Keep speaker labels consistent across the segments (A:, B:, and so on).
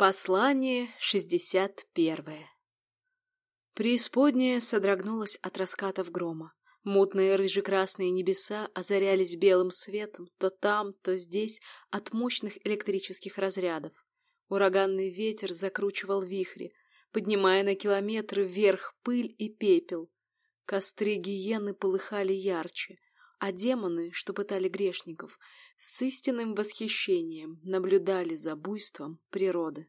A: Послание шестьдесят первое Преисподняя содрогнулась от раскатов грома. Мутные рыже-красные небеса озарялись белым светом то там, то здесь от мощных электрических разрядов. Ураганный ветер закручивал вихри, поднимая на километры вверх пыль и пепел. Костры гиены полыхали ярче, а демоны, что пытали грешников, с истинным восхищением наблюдали за буйством природы.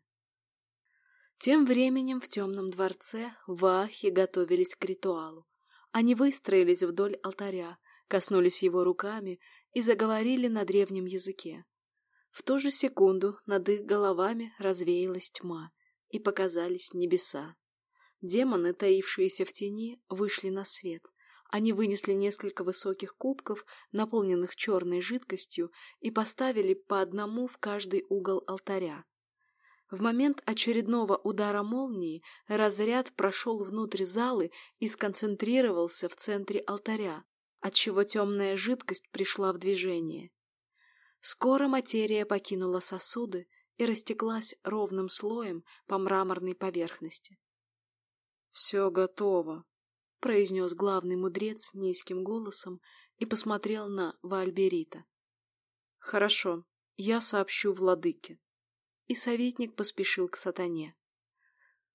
A: Тем временем в темном дворце вахи готовились к ритуалу. Они выстроились вдоль алтаря, коснулись его руками и заговорили на древнем языке. В ту же секунду над их головами развеялась тьма, и показались небеса. Демоны, таившиеся в тени, вышли на свет. Они вынесли несколько высоких кубков, наполненных черной жидкостью, и поставили по одному в каждый угол алтаря. В момент очередного удара молнии разряд прошел внутрь залы и сконцентрировался в центре алтаря, отчего темная жидкость пришла в движение. Скоро материя покинула сосуды и растеклась ровным слоем по мраморной поверхности. «Все готово», — произнес главный мудрец низким голосом и посмотрел на Вальберита. «Хорошо, я сообщу владыке». И советник поспешил к сатане.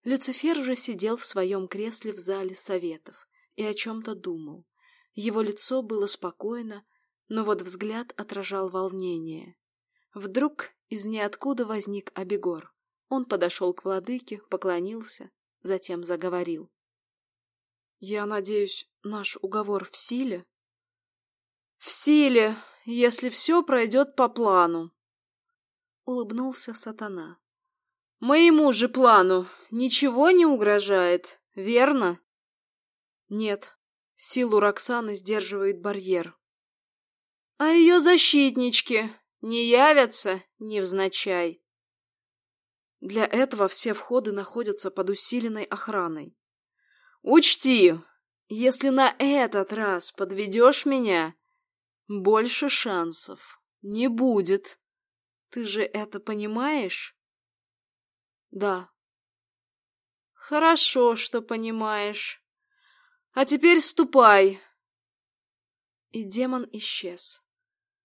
A: Люцифер же сидел в своем кресле в зале советов и о чем-то думал. Его лицо было спокойно, но вот взгляд отражал волнение. Вдруг из ниоткуда возник Абегор. Он подошел к владыке, поклонился, затем заговорил. «Я надеюсь, наш уговор в силе?» «В силе, если все пройдет по плану», — улыбнулся сатана. «Моему же плану ничего не угрожает, верно?» «Нет, силу Роксаны сдерживает барьер», а ее защитнички не явятся невзначай. Для этого все входы находятся под усиленной охраной. Учти, если на этот раз подведешь меня, больше шансов не будет. Ты же это понимаешь? Да. Хорошо, что понимаешь. А теперь ступай. И демон исчез.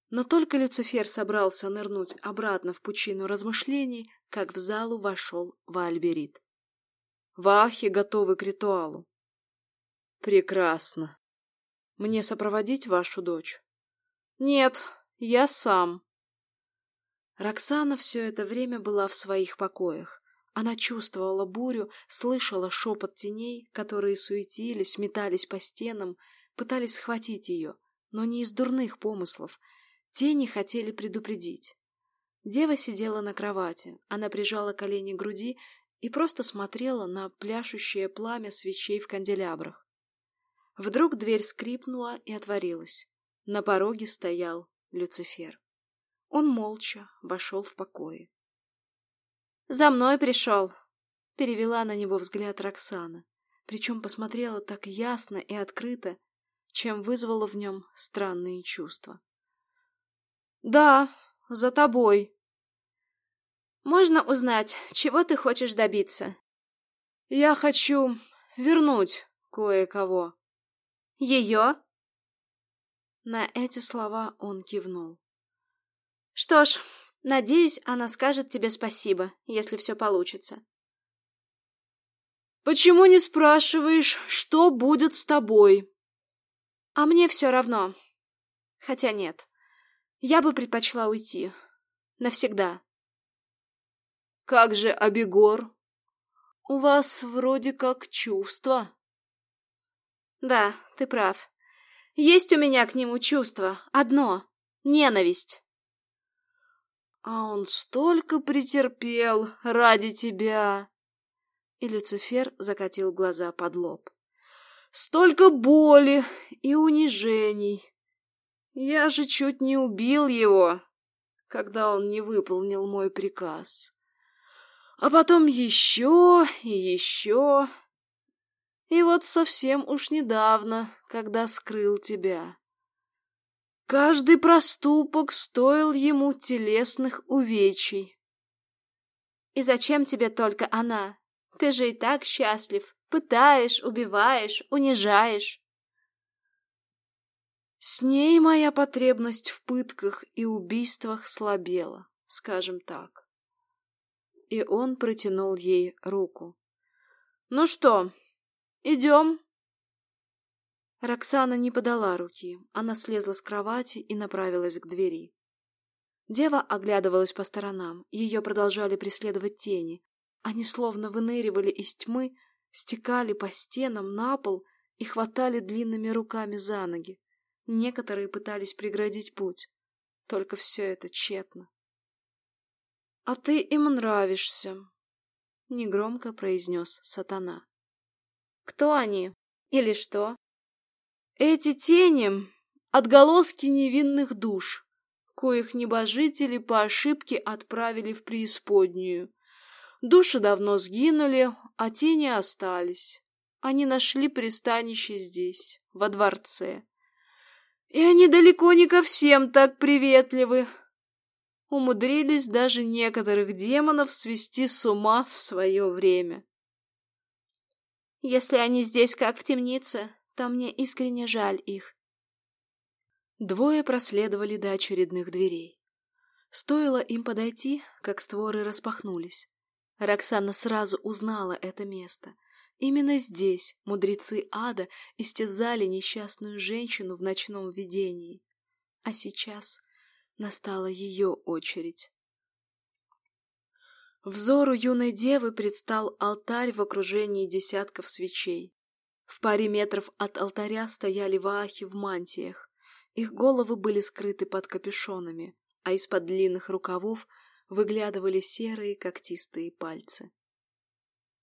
A: Но только Люцифер собрался нырнуть обратно в пучину размышлений, как в залу вошел Вальберит. Вахи готовы к ритуалу. Прекрасно. Мне сопроводить вашу дочь? Нет, я сам. Роксана все это время была в своих покоях. Она чувствовала бурю, слышала шепот теней, которые суетились, метались по стенам, пытались схватить ее, но не из дурных помыслов, Тени хотели предупредить. Дева сидела на кровати, она прижала колени к груди и просто смотрела на пляшущее пламя свечей в канделябрах. Вдруг дверь скрипнула и отворилась. На пороге стоял Люцифер. Он молча вошел в покое. «За мной пришел!» — перевела на него взгляд Роксана, причем посмотрела так ясно и открыто, чем вызвала в нем странные чувства. Да, за тобой. Можно узнать, чего ты хочешь добиться? Я хочу вернуть кое-кого. Ее? На эти слова он кивнул. Что ж, надеюсь, она скажет тебе спасибо, если все получится. Почему не спрашиваешь, что будет с тобой? А мне все равно. Хотя нет. Я бы предпочла уйти. Навсегда. Как же Абегор? У вас вроде как чувства. Да, ты прав. Есть у меня к нему чувство. Одно — ненависть. А он столько претерпел ради тебя. И Люцифер закатил глаза под лоб. Столько боли и унижений. Я же чуть не убил его, когда он не выполнил мой приказ. А потом еще и еще. И вот совсем уж недавно, когда скрыл тебя. Каждый проступок стоил ему телесных увечий. И зачем тебе только она? Ты же и так счастлив. Пытаешь, убиваешь, унижаешь.
B: С ней моя потребность в пытках и убийствах слабела, скажем так. И он протянул ей руку. «Ну что, идем?» Роксана не подала руки. Она слезла с кровати и направилась к двери. Дева оглядывалась по сторонам. Ее продолжали преследовать тени. Они словно выныривали из тьмы, стекали по стенам на пол и хватали длинными руками за ноги. Некоторые пытались преградить путь. Только все это тщетно. — А ты им нравишься, — негромко произнес сатана.
A: — Кто они? Или что?
B: — Эти тени — отголоски невинных душ, коих небожители по ошибке отправили в преисподнюю. Души давно сгинули, а тени остались. Они нашли пристанище здесь, во дворце. И они далеко не ко всем так приветливы. Умудрились даже некоторых демонов свести с ума в свое время.
A: Если они здесь как в темнице, то мне искренне жаль их.
B: Двое проследовали до очередных дверей. Стоило им подойти, как створы распахнулись. Роксана сразу узнала это место. Именно здесь мудрецы ада истязали несчастную женщину в ночном видении. А сейчас настала ее очередь. Взору юной девы предстал алтарь в окружении десятков свечей. В паре метров от алтаря стояли ваахи в мантиях. Их головы были скрыты под капюшонами, а из-под длинных рукавов выглядывали серые когтистые пальцы.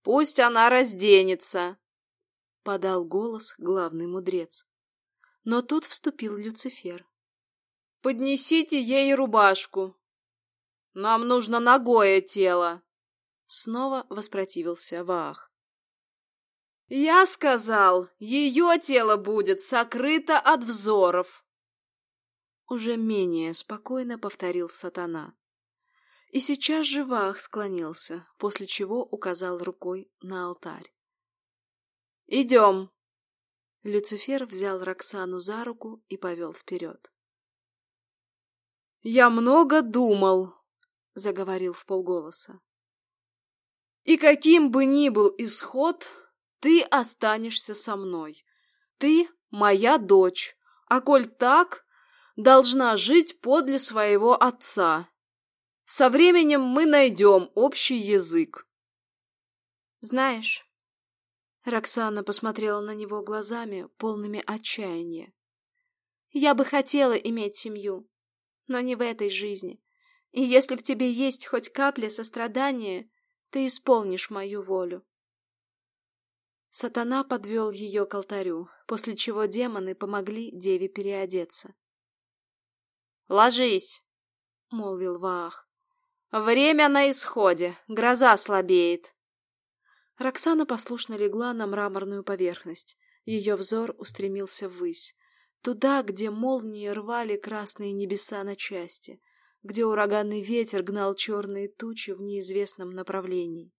A: Пусть она разденется, —
B: подал голос главный мудрец. Но тут вступил Люцифер.
A: — Поднесите ей рубашку. Нам нужно ногое тело.
B: Снова воспротивился Ваах.
A: «Я сказал, ее тело будет сокрыто от взоров!»
B: Уже менее спокойно повторил сатана. И сейчас же Вах склонился, после чего указал рукой на алтарь.
A: «Идем!»
B: Люцифер взял Роксану за руку и повел вперед.
A: «Я много думал», — заговорил в полголоса. «И каким бы ни был исход, ты останешься со мной. Ты моя дочь, а коль так, должна жить подле своего отца, со временем мы найдем общий язык.
B: Знаешь, Роксана посмотрела на него глазами, полными отчаяния. Я бы хотела иметь семью, но не в этой жизни. И если в тебе есть хоть капля сострадания, ты исполнишь мою волю. Сатана подвел ее к алтарю, после чего демоны помогли деве переодеться.
A: «Ложись!» — молвил Ваах. Время на исходе, гроза слабеет.
B: Роксана послушно легла на мраморную поверхность. Ее взор устремился ввысь, туда, где молнии рвали красные небеса на части, где ураганный ветер гнал черные тучи в неизвестном направлении.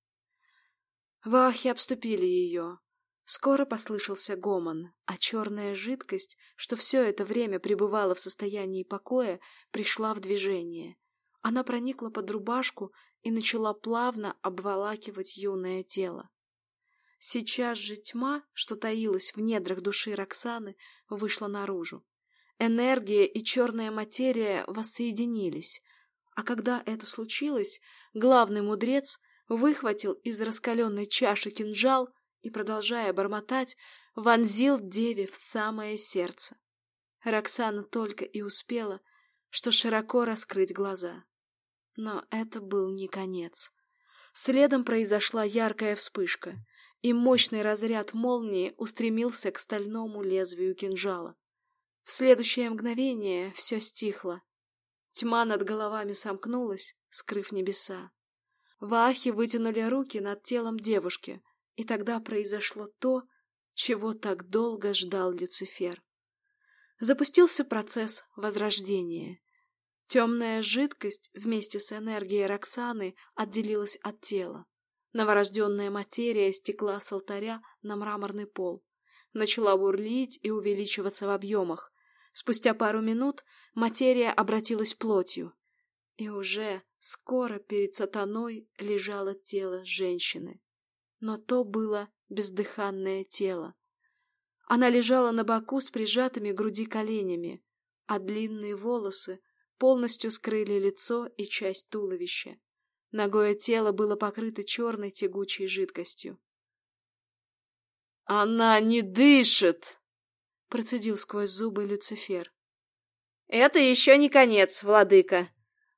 B: Вахи обступили ее. Скоро послышался гомон, а черная жидкость, что все это время пребывала в состоянии покоя, пришла в движение. Она проникла под рубашку и начала плавно обволакивать юное тело. Сейчас же тьма, что таилась в недрах души Роксаны, вышла наружу. Энергия и черная материя воссоединились, а когда это случилось, главный мудрец выхватил из раскаленной чаши кинжал и, продолжая бормотать, вонзил деве в самое сердце. Роксана только и успела, что широко раскрыть глаза. Но это был не конец. Следом произошла яркая вспышка, и мощный разряд молнии устремился к стальному лезвию кинжала. В следующее мгновение все стихло. Тьма над головами сомкнулась, скрыв небеса. Ваахи вытянули руки над телом девушки, и тогда произошло то, чего так долго ждал Люцифер. Запустился процесс возрождения. Темная жидкость вместе с энергией Роксаны отделилась от тела. Новорожденная материя стекла с алтаря на мраморный пол. Начала бурлить и увеличиваться в объемах. Спустя пару минут материя обратилась плотью. И уже скоро перед сатаной лежало тело женщины. Но то было бездыханное тело. Она лежала на боку с прижатыми к груди коленями, а длинные волосы полностью скрыли лицо и часть туловища. Ногое тело было покрыто черной тягучей жидкостью.
A: «Она не дышит!»
B: — процедил сквозь зубы Люцифер.
A: «Это еще не конец, владыка.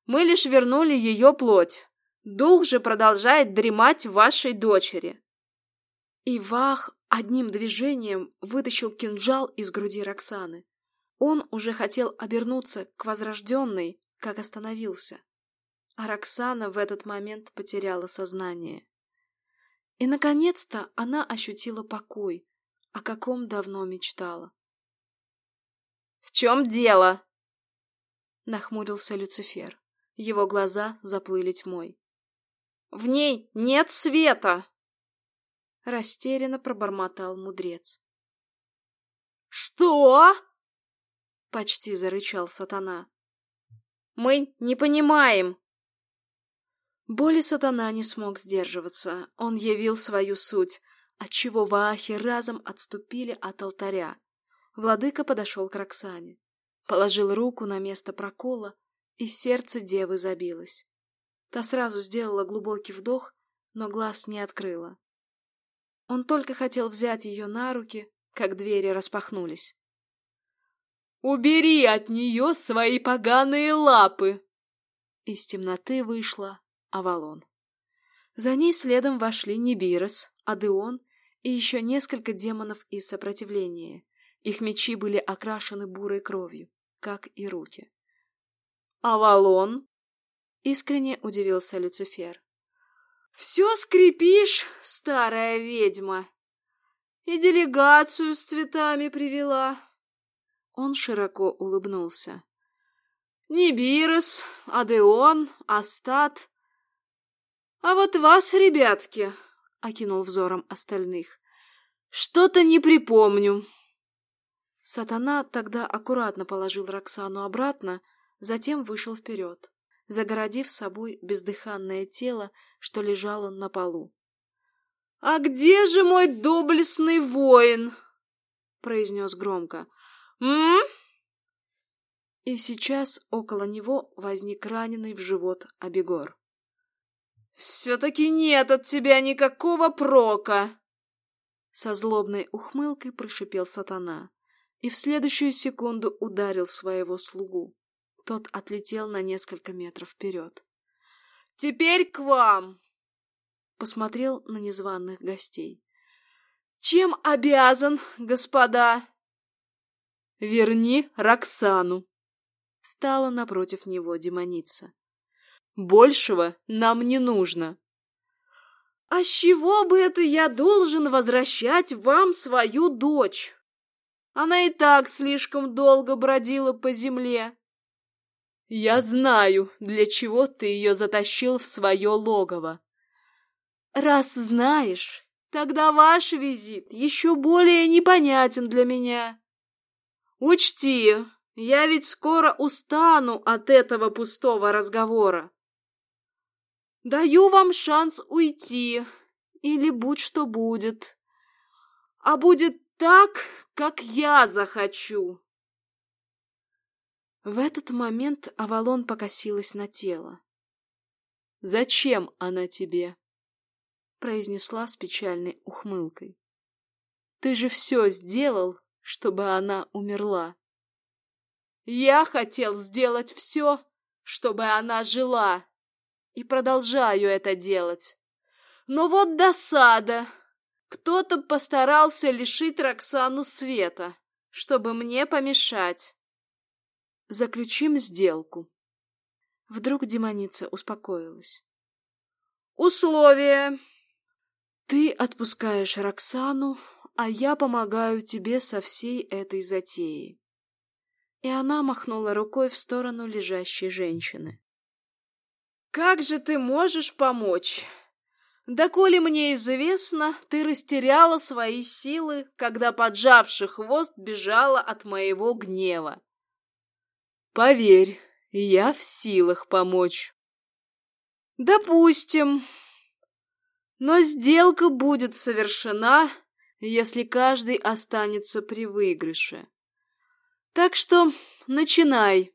A: Мы лишь вернули ее плоть. Дух же продолжает дремать в вашей дочери».
B: И Вах одним движением вытащил кинжал из груди Роксаны. Он уже хотел обернуться к возрожденной, как остановился а Роксана в этот момент потеряла сознание. И, наконец-то, она ощутила покой, о каком давно мечтала.
A: «В чем дело?»
B: — нахмурился Люцифер. Его глаза заплыли тьмой.
A: «В ней нет света!»
B: Растерянно пробормотал мудрец.
A: «Что?»
B: — почти зарычал сатана.
A: «Мы не понимаем!»
B: Боли сатана не смог сдерживаться. Он явил свою суть, отчего ваахи разом отступили от алтаря. Владыка подошел к Роксане. Положил руку на место прокола, и сердце девы забилось. Та сразу сделала глубокий вдох, но глаз не открыла. Он только хотел взять ее на руки, как двери распахнулись.
A: «Убери от нее свои поганые лапы!»
B: Из темноты вышла Авалон. За ней следом вошли Нибирос, Адеон и еще несколько демонов из сопротивления. Их мечи были окрашены бурой кровью, как и руки.
A: «Авалон?»
B: — искренне удивился Люцифер.
A: «Все скрипишь, старая ведьма! И делегацию с цветами привела!»
B: Он широко улыбнулся.
A: «Нибирос, Адеон, Астат а вот вас, ребятки, окинул взором остальных. Что-то не припомню.
B: Сатана тогда аккуратно положил Роксану обратно, затем вышел вперед, загородив собой бездыханное тело, что лежало на полу.
A: — А где же мой доблестный воин? — произнес громко. — М?
B: И сейчас около него возник раненый в живот Абегор.
A: «Все-таки нет от тебя никакого прока!»
B: Со злобной ухмылкой прошипел сатана и в следующую секунду ударил своего слугу. Тот отлетел на несколько метров вперед.
A: «Теперь к вам!»
B: Посмотрел на незваных гостей.
A: «Чем обязан, господа?»
B: «Верни Роксану!» Стала напротив него демоница.
A: Большего нам не нужно. А с чего бы это я должен возвращать вам свою дочь? Она и так слишком долго бродила по земле. Я знаю, для чего ты ее затащил в свое логово. Раз знаешь, тогда ваш визит еще более непонятен для меня. Учти, я ведь скоро устану от этого пустого разговора. Даю вам шанс уйти, или будь что будет. А будет так, как я захочу.
B: В этот момент Авалон покосилась на тело.
A: «Зачем она тебе?»
B: произнесла с печальной ухмылкой.
A: «Ты же все сделал, чтобы она умерла. Я хотел сделать все, чтобы она жила и продолжаю это делать. Но вот досада. Кто-то постарался лишить Роксану света, чтобы мне помешать.
B: Заключим сделку. Вдруг демоница успокоилась.
A: Условия.
B: Ты отпускаешь Роксану, а я помогаю тебе со всей этой затеей. И она махнула рукой в сторону лежащей женщины.
A: «Как же ты можешь помочь? Да коли мне известно, ты растеряла свои силы, когда, поджавший хвост, бежала от моего гнева. Поверь, я в силах помочь. Допустим. Но сделка будет совершена, если каждый останется при выигрыше. Так что начинай.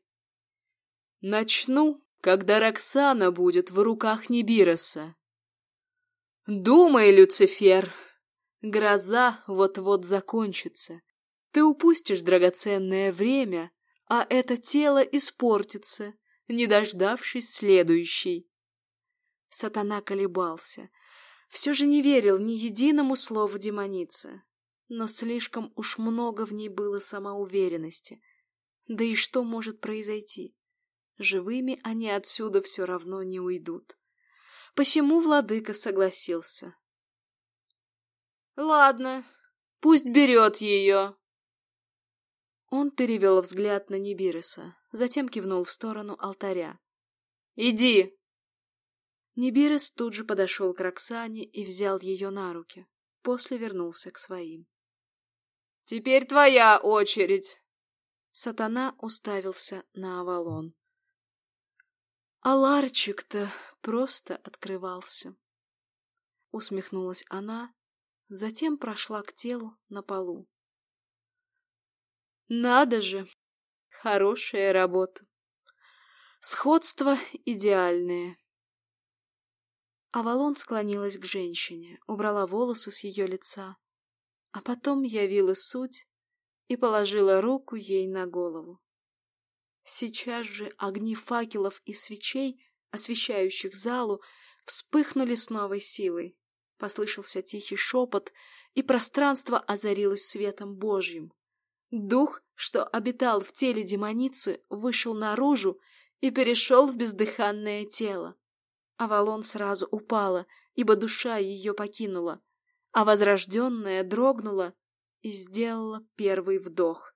A: Начну, когда Роксана будет в руках Нибироса. Думай, Люцифер, гроза вот-вот закончится. Ты упустишь драгоценное время, а это тело испортится, не дождавшись следующей.
B: Сатана колебался. Все же не верил ни единому слову демоницы. Но слишком уж много в ней было самоуверенности. Да и что может произойти? Живыми они отсюда все равно не уйдут. Посему владыка согласился.
A: «Ладно, пусть берет ее»,
B: он перевел взгляд на Нибиреса, затем кивнул в сторону алтаря.
A: «Иди!»
B: Нибирес тут же подошел к Роксане и взял ее на руки. После вернулся к своим.
A: «Теперь твоя очередь!»
B: Сатана уставился на Авалон. А ларчик-то просто открывался. Усмехнулась она, затем прошла к телу на полу.
A: Надо же! Хорошая работа.
B: Сходство идеальное. Авалон склонилась к женщине, убрала волосы с ее лица, а потом явила суть и положила руку ей на голову. Сейчас же огни факелов и свечей, освещающих залу, вспыхнули с новой силой. Послышался тихий шепот, и пространство озарилось светом Божьим. Дух, что обитал в теле демоницы, вышел наружу и перешел в бездыханное тело. Авалон сразу упала, ибо душа ее покинула, а возрожденная дрогнула и сделала первый вдох.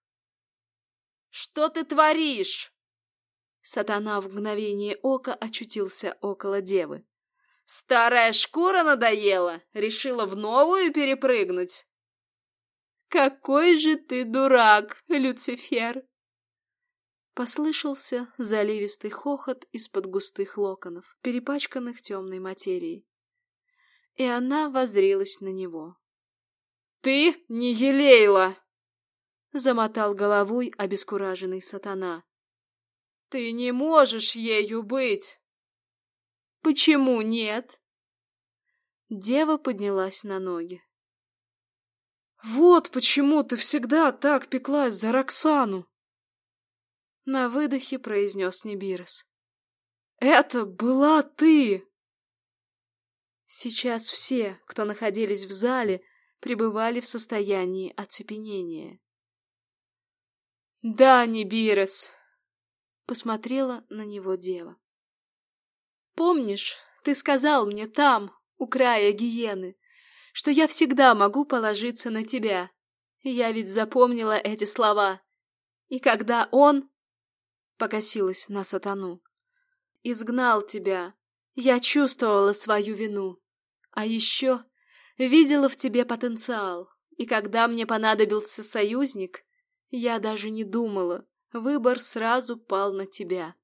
A: «Что ты творишь?»
B: Сатана в мгновение ока очутился около девы.
A: «Старая шкура надоела, решила в новую перепрыгнуть?» «Какой же ты дурак, Люцифер!»
B: Послышался заливистый хохот из-под густых локонов, перепачканных темной материей. И она воззрелась на него.
A: «Ты не елейла!»
B: Замотал головой обескураженный сатана.
A: «Ты не можешь ею быть!»
B: «Почему нет?» Дева поднялась на ноги. Вот почему ты всегда так пеклась за Роксану. На выдохе произнес Небирос. Это была ты! Сейчас все, кто находились в зале, пребывали в состоянии оцепенения.
A: «Да, Небирос!»
B: — посмотрела на него дева. «Помнишь, ты сказал мне там, у края гиены, что я всегда могу положиться на тебя. Я ведь запомнила эти слова. И когда он... Покосилась на сатану. Изгнал тебя. Я чувствовала свою вину. А еще видела в тебе потенциал. И когда мне понадобился союзник, я даже не думала. Выбор сразу пал на тебя.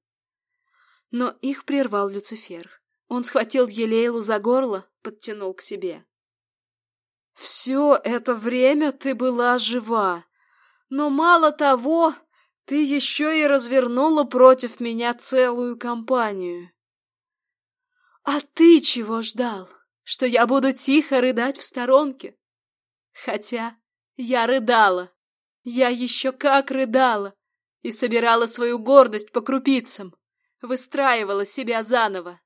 B: Но их прервал Люцифер. Он схватил Елейлу за горло, подтянул к себе. Все это время ты была жива. Но мало того, ты еще и развернула против меня целую компанию. А ты чего ждал? Что я буду тихо рыдать в сторонке? Хотя я рыдала. Я еще как рыдала. И собирала свою гордость по крупицам. Выстраивала себя заново.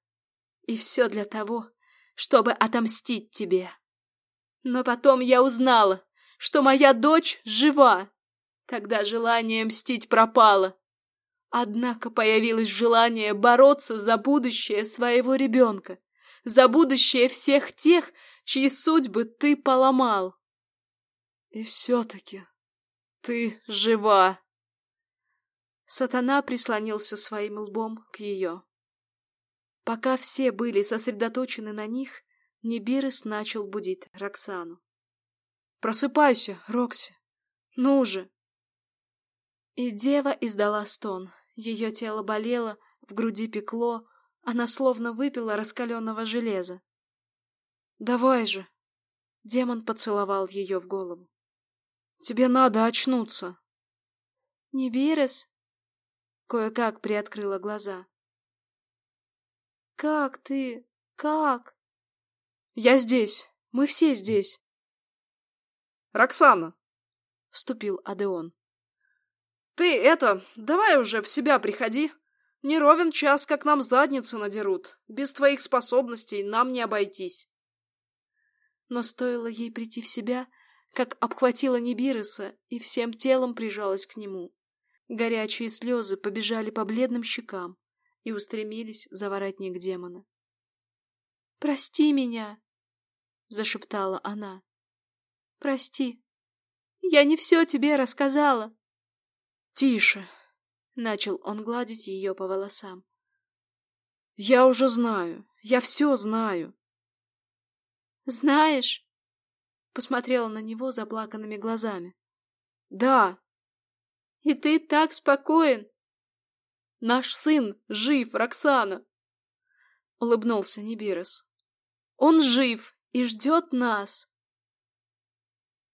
B: И все для того, чтобы отомстить тебе. Но потом я узнала, что моя дочь жива. Тогда желание мстить пропало. Однако появилось желание бороться за будущее своего ребенка, за будущее всех тех, чьи судьбы ты поломал. И все-таки ты жива. Сатана прислонился своим лбом к ее. Пока все были сосредоточены на них, Нибирис начал будить Роксану. «Просыпайся, Рокси! Ну же!» И дева издала стон. Ее тело болело, в груди пекло, она словно выпила раскаленного железа. «Давай же!» Демон поцеловал ее в голову. «Тебе надо очнуться!» «Нибирис?» Кое-как приоткрыла глаза. «Как ты? Как?» «Я здесь. Мы все здесь».
C: «Роксана!»
B: — вступил Адеон.
C: «Ты это, давай уже в себя приходи. Не ровен час, как нам задницы надерут. Без твоих способностей нам не обойтись».
B: Но стоило ей прийти в себя, как обхватила Нибироса и всем телом прижалась к нему. Горячие слезы побежали по бледным щекам и устремились за воротник демона. «Прости меня!» — зашептала она. «Прости, я не все тебе рассказала!»
C: «Тише!» — начал он гладить ее по волосам. «Я уже знаю, я все знаю!»
B: «Знаешь?» — посмотрела на него заплаканными глазами.
C: «Да!»
B: И ты так спокоен.
C: Наш сын жив, Роксана.
B: Улыбнулся Нибирос. Он жив и ждет нас.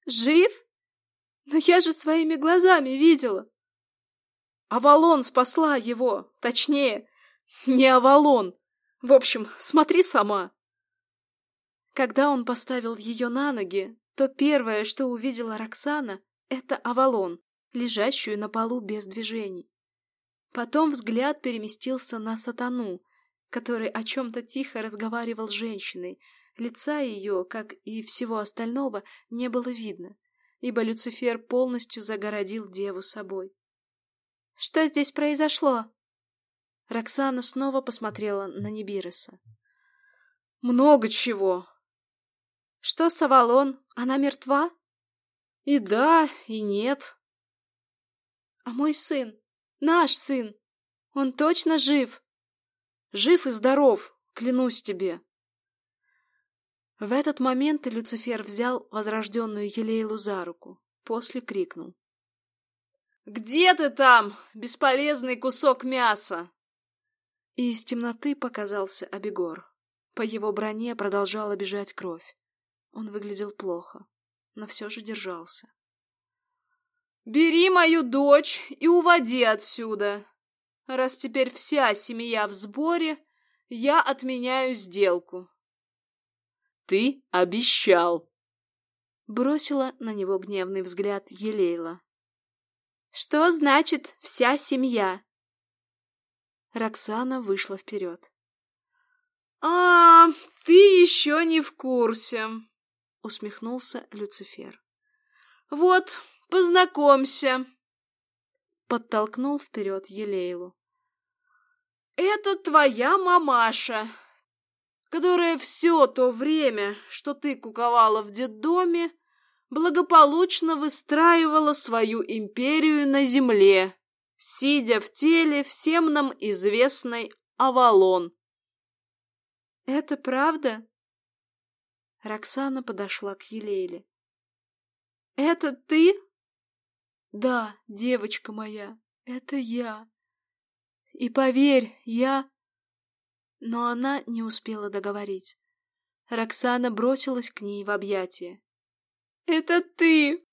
B: Жив? Но я же своими глазами видела.
C: Авалон спасла его. Точнее, не Авалон. В общем, смотри сама.
B: Когда он поставил ее на ноги, то первое, что увидела Роксана, это Авалон лежащую на полу без движений. Потом взгляд переместился на сатану, который о чем-то тихо разговаривал с женщиной. Лица ее, как и всего остального, не было видно, ибо Люцифер полностью загородил деву собой. «Что здесь произошло?» Роксана снова посмотрела на Нибироса.
C: «Много чего!»
B: «Что с Авалон? Она мертва?»
C: «И да, и нет»,
B: а мой сын, наш сын, он точно жив?
C: Жив и здоров, клянусь тебе.
B: В этот момент Люцифер взял возрожденную Елейлу за руку, после крикнул.
C: «Где ты там, бесполезный кусок мяса?»
B: И из темноты показался Абегор. По его броне продолжала бежать кровь. Он выглядел плохо, но все же держался.
C: Бери мою дочь и уводи отсюда. Раз теперь вся семья в сборе, я отменяю сделку. Ты обещал.
B: Бросила на него гневный взгляд Елейла. Что значит «вся семья»? Роксана вышла вперед.
C: «А, ты еще не в курсе», — усмехнулся Люцифер. «Вот, Познакомься!»
B: Подтолкнул вперед Елейлу.
C: «Это твоя мамаша, которая все то время, что ты куковала в детдоме, благополучно выстраивала свою империю на земле, сидя в теле всем нам известной Авалон.
B: «Это правда?» Роксана подошла к Елейле. «Это ты?» Да, девочка моя, это я. И поверь, я... Но она не успела договорить. Роксана бросилась к ней в объятия. «Это ты!»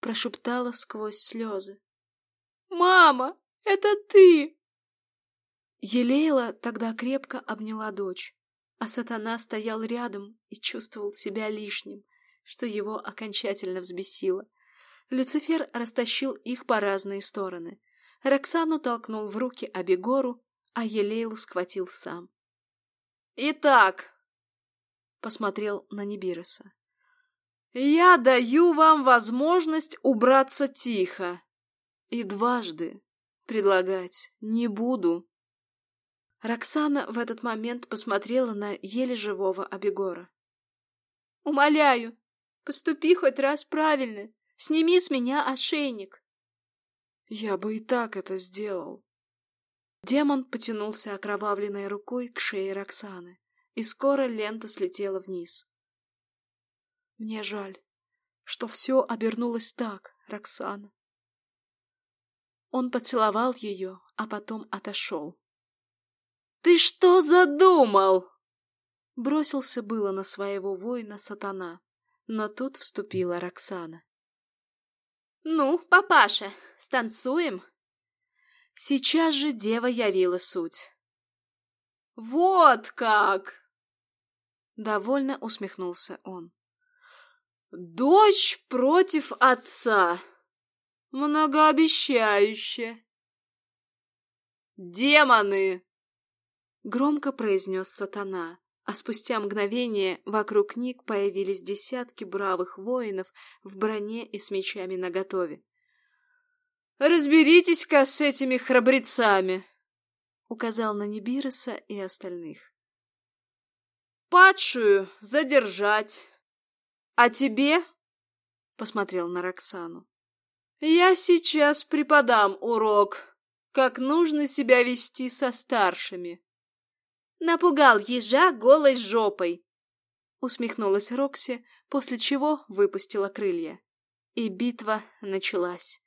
B: Прошептала сквозь слезы. «Мама, это ты!» Елейла тогда крепко обняла дочь, а сатана стоял рядом и чувствовал себя лишним, что его окончательно взбесило. Люцифер растащил их по разные стороны. Роксану толкнул в руки Абегору, а Елейлу схватил сам.
C: «Итак», — посмотрел на Нибироса, — «я даю вам возможность убраться тихо. И дважды предлагать не буду».
B: Роксана в этот момент посмотрела на еле живого Абегора. «Умоляю, поступи хоть раз правильно. Сними с меня ошейник. Я бы и так это сделал. Демон потянулся окровавленной рукой к шее Роксаны, и скоро лента слетела вниз. Мне жаль, что все обернулось так, Роксана. Он поцеловал ее, а потом отошел.
C: «Ты что задумал?»
B: Бросился было на своего воина сатана, но тут вступила Роксана.
A: «Ну, папаша, станцуем?»
B: Сейчас же дева явила суть.
C: «Вот как!»
B: Довольно усмехнулся он.
C: «Дочь против отца. Многообещающе!» «Демоны!»
B: Громко произнес сатана, а спустя мгновение вокруг них появились десятки бравых воинов в броне и с мечами наготове.
C: «Разберитесь-ка с этими храбрецами!»
B: указал на Нибироса и остальных.
C: «Падшую задержать, а тебе?»
B: посмотрел на Роксану.
C: «Я сейчас преподам урок, как нужно себя вести со старшими».
A: Напугал ежа голой жопой.
B: Усмехнулась Рокси, после чего выпустила крылья. И битва началась.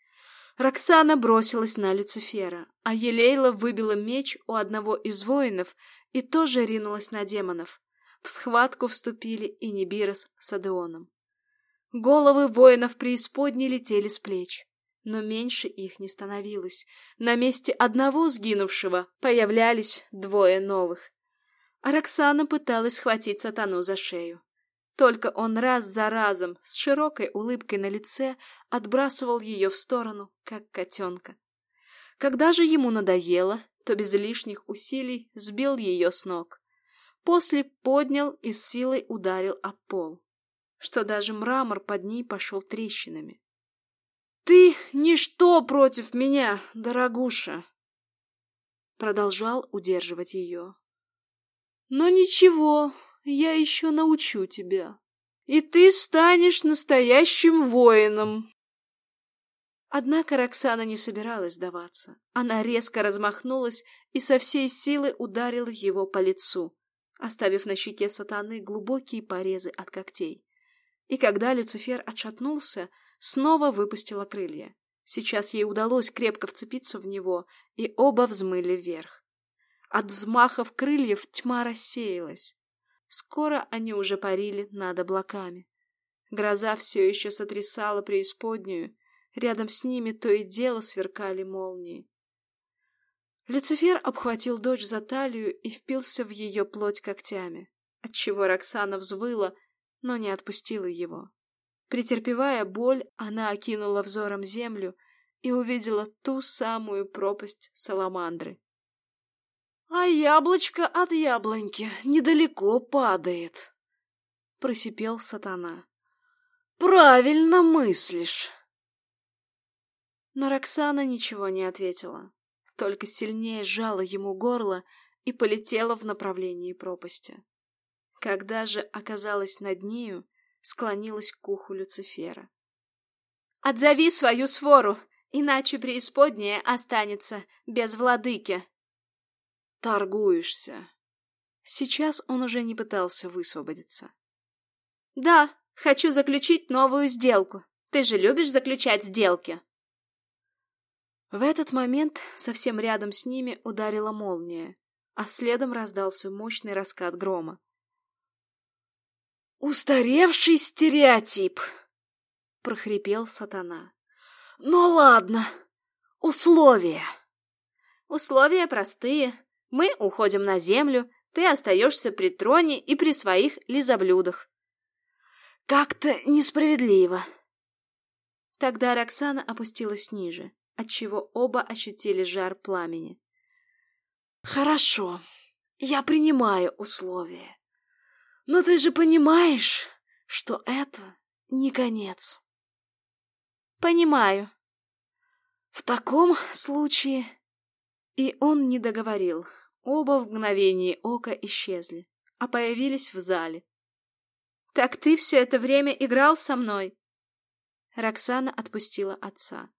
B: Роксана бросилась на Люцифера, а Елейла выбила меч у одного из воинов и тоже ринулась на демонов. В схватку вступили и Нибирос с Адеоном. Головы воинов преисподней летели с плеч, но меньше их не становилось. На месте одного сгинувшего появлялись двое новых. А Роксана пыталась схватить сатану за шею. Только он раз за разом, с широкой улыбкой на лице, отбрасывал ее в сторону, как котенка. Когда же ему надоело, то без лишних усилий сбил ее с ног. После поднял и с силой ударил об пол, что даже мрамор под ней пошел трещинами. «Ты ничто против меня, дорогуша!» Продолжал удерживать ее. Но ничего, я еще научу тебя. И ты станешь настоящим воином. Однако Роксана не собиралась сдаваться. Она резко размахнулась и со всей силы ударила его по лицу, оставив на щеке сатаны глубокие порезы от когтей. И когда Люцифер отшатнулся, снова выпустила крылья. Сейчас ей удалось крепко вцепиться в него, и оба взмыли вверх. От взмахов крыльев тьма рассеялась. Скоро они уже парили над облаками. Гроза все еще сотрясала преисподнюю, рядом с ними то и дело сверкали молнии. Люцифер обхватил дочь за талию и впился в ее плоть когтями, отчего Роксана взвыла, но не отпустила его. Претерпевая боль, она окинула взором землю и увидела ту самую пропасть Саламандры. А яблочко от яблоньки недалеко падает, просипел сатана. Правильно мыслишь. Но Роксана ничего не ответила, только сильнее сжала ему горло и полетела в направлении пропасти. Когда же оказалась над нею, склонилась к уху Люцифера.
A: «Отзови свою свору, иначе преисподняя останется без владыки!»
B: Торгуешься. Сейчас он уже не пытался высвободиться.
A: Да, хочу заключить новую сделку. Ты же любишь заключать сделки.
B: В этот момент совсем рядом с ними ударила молния, а следом раздался мощный раскат грома. «Устаревший стереотип!» — прохрипел сатана. «Ну ладно, условия!»
A: «Условия простые. Мы уходим на землю, ты остаешься при троне и при своих лизоблюдах.
B: Как-то несправедливо.
A: Тогда Роксана опустилась ниже, отчего оба ощутили жар пламени.
B: Хорошо, я принимаю условия. Но ты же понимаешь, что это не конец.
A: Понимаю.
B: В таком случае... И он не договорил, Оба в мгновение ока исчезли, а появились в зале.
A: «Так ты все это время играл со мной?»
B: Роксана отпустила отца.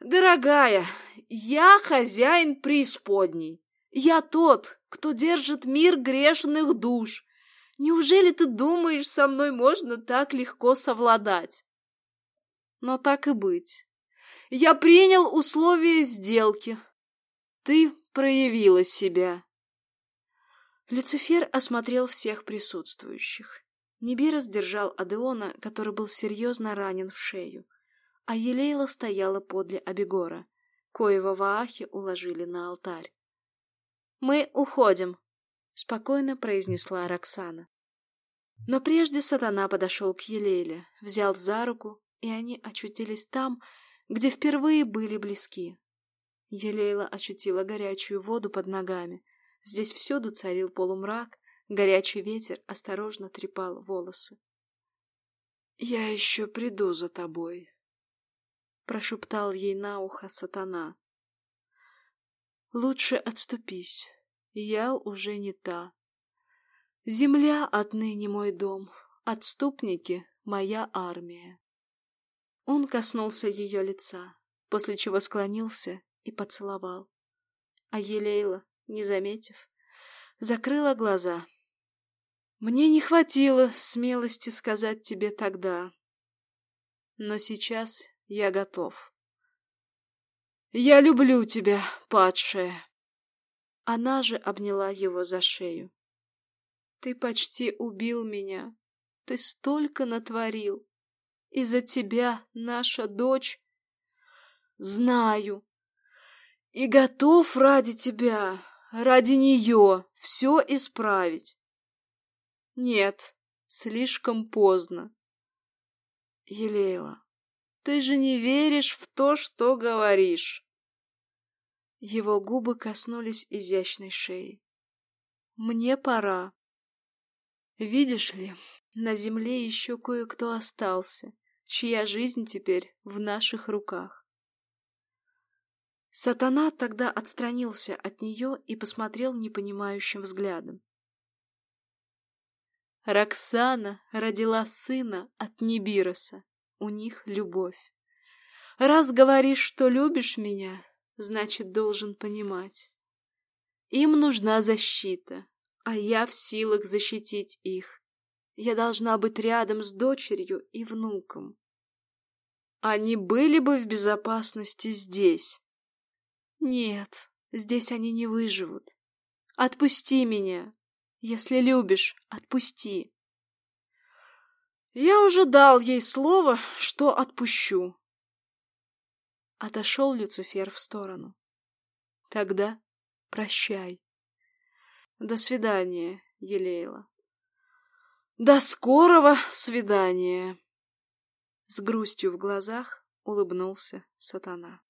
C: Дорогая, я хозяин преисподней. Я тот, кто держит мир грешных душ. Неужели ты думаешь, со мной можно так легко совладать? Но так и быть. Я принял условия сделки. Ты проявила себя.
B: Люцифер осмотрел всех присутствующих. Нибирос держал Адеона, который был серьезно ранен в шею, а Елейла стояла подле Абегора, коего Ваахи уложили на алтарь.
A: «Мы уходим», —
B: спокойно произнесла Роксана. Но прежде сатана подошел к Елейле, взял за руку, и они очутились там, где впервые были близки. Елейла ощутила горячую воду под ногами. Здесь всюду царил полумрак, горячий ветер осторожно трепал волосы. — Я еще приду за тобой, — прошептал ей на ухо сатана. — Лучше отступись, я уже не та. Земля отныне мой дом, отступники — моя армия. Он коснулся ее лица, после чего склонился и поцеловал. А Елейла, не заметив, закрыла глаза. Мне не хватило смелости сказать тебе тогда, но сейчас я готов. Я люблю тебя, падшая. Она же обняла его за шею. Ты почти убил меня. Ты столько натворил. Из-за тебя наша дочь... Знаю. И готов ради тебя, ради нее, все исправить. Нет, слишком поздно. Елейла, ты же не веришь в то, что говоришь. Его губы коснулись изящной шеи. Мне пора. Видишь ли, на земле еще кое-кто остался, чья жизнь теперь в наших руках. Сатана тогда отстранился от нее и посмотрел непонимающим взглядом. Роксана родила сына от Нибироса. У них любовь. Раз говоришь, что любишь меня, значит, должен понимать. Им нужна защита, а я в силах защитить их. Я должна быть рядом с дочерью и внуком. Они были бы в безопасности здесь. Нет, здесь они не выживут. Отпусти меня. Если любишь, отпусти. Я уже дал ей слово, что отпущу. Отошел Люцифер в сторону. Тогда прощай. До свидания, Елейла. До скорого свидания. С грустью в глазах улыбнулся сатана.